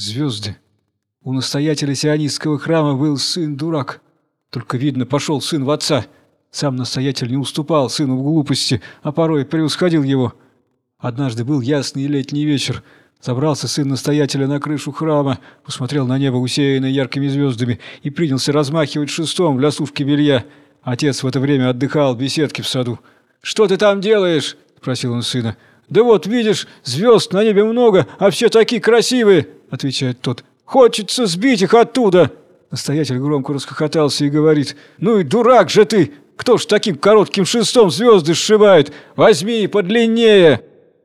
Звезды. У настоятеля сионистского храма был сын-дурак. Только, видно, пошел сын в отца. Сам настоятель не уступал сыну в глупости, а порой превосходил его. Однажды был ясный летний вечер. Забрался сын настоятеля на крышу храма, посмотрел на небо, усеянное яркими звездами, и принялся размахивать шестом для сушки белья. Отец в это время отдыхал в беседке в саду. «Что ты там делаешь?» – спросил он сына. «Да вот, видишь, звезд на небе много, а все такие красивые!» – отвечает тот. «Хочется сбить их оттуда!» Настоятель громко расхохотался и говорит. «Ну и дурак же ты! Кто ж таким коротким шестом звезды сшибает? Возьми подлиннее!»